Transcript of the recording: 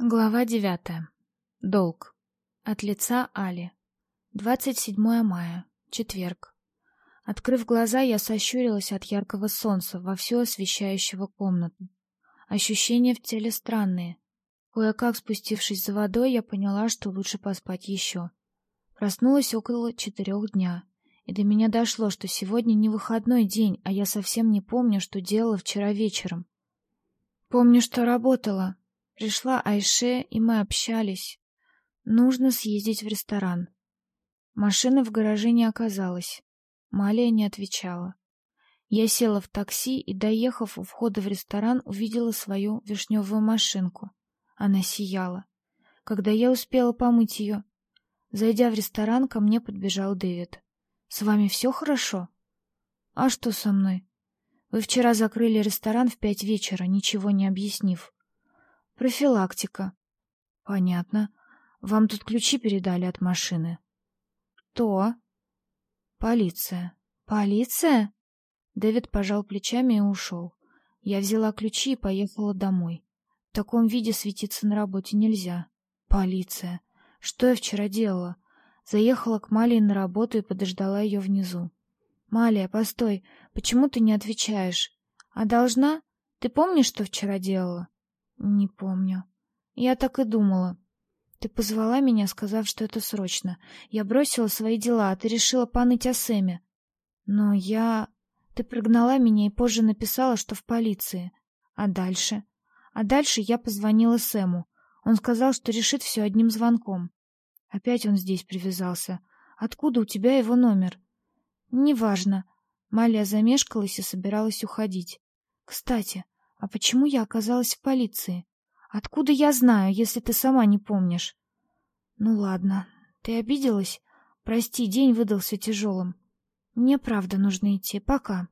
Глава девятая. Долг. От лица Али. 27 мая. Четверг. Открыв глаза, я сощурилась от яркого солнца, вовсю освещающего комнату. Ощущения в теле странные. Кое-как спустившись за водой, я поняла, что лучше поспать еще. Проснулась около четырех дня, и до меня дошло, что сегодня не выходной день, а я совсем не помню, что делала вчера вечером. Помню, что работала, Пришла Айше, и мы общались. Нужно съездить в ресторан. Машины в гараже не оказалось. Малия не отвечала. Я села в такси и, доехав у входа в ресторан, увидела свою вишневую машинку. Она сияла. Когда я успела помыть ее, зайдя в ресторан, ко мне подбежал Дэвид. «С вами все хорошо?» «А что со мной?» «Вы вчера закрыли ресторан в пять вечера, ничего не объяснив. Профилактика. Понятно. Вам тут ключи передали от машины. Кто? Полиция. Полиция? Дэвид пожал плечами и ушел. Я взяла ключи и поехала домой. В таком виде светиться на работе нельзя. Полиция. Что я вчера делала? Заехала к Малии на работу и подождала ее внизу. Малия, постой, почему ты не отвечаешь? А должна? Ты помнишь, что вчера делала? Не помню. Я так и думала. Ты позвала меня, сказав, что это срочно. Я бросила свои дела, а ты решила поныть о Сэме. Но я... Ты прогнала меня и позже написала, что в полиции. А дальше? А дальше я позвонила Сэму. Он сказал, что решит все одним звонком. Опять он здесь привязался. Откуда у тебя его номер? Неважно. Малия замешкалась и собиралась уходить. Кстати, а почему я оказалась в полиции? Откуда я знаю, если ты сама не помнишь? Ну ладно, ты обиделась? Прости, день выдался тяжелым. Мне правда нужно идти. Пока.